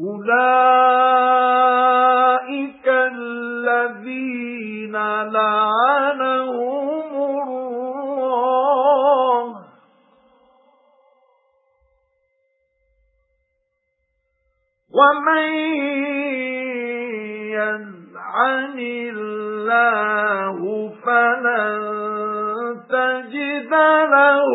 أُولَئِكَ الَّذِينَ لَعَنَهُمُ اللَّهُ. وَمَن يَلْعَنِ اللَّهُ فَلَن تَجِدَ لَهُ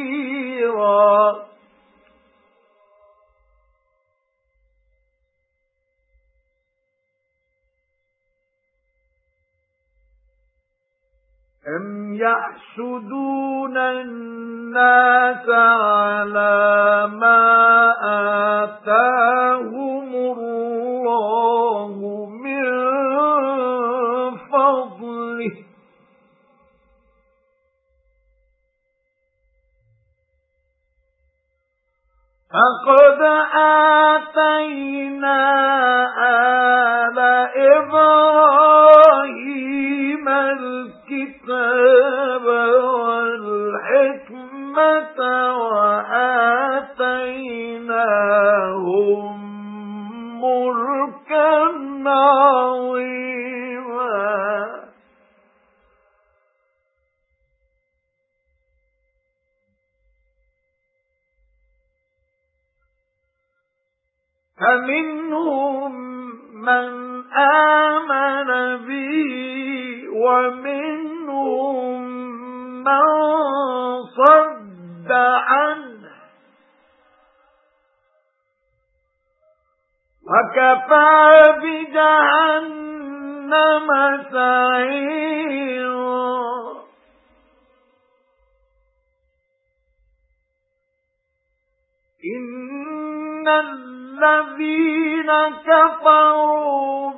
يَحْسُدُونَ النَّاسَ عَلَى مَا آتَاهُمُ اللَّهُ مِنْ فَضْلِهِ فَقَدْ آتَيْنَا آلَ إِبْرَاهِيمَ وَالْحِكْمَةَ وَآتَيْنَاهُمْ مُلْكًا عَظِيمًا. فَمِنْهُمْ مَنْ آمَنَ بِهِ وَمِنْهُمْ وَكَفَى بِجَهَنَّمَ سَعِيرًا. إِنَّ الَّذِينَ كَفَرُوا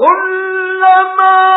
كلما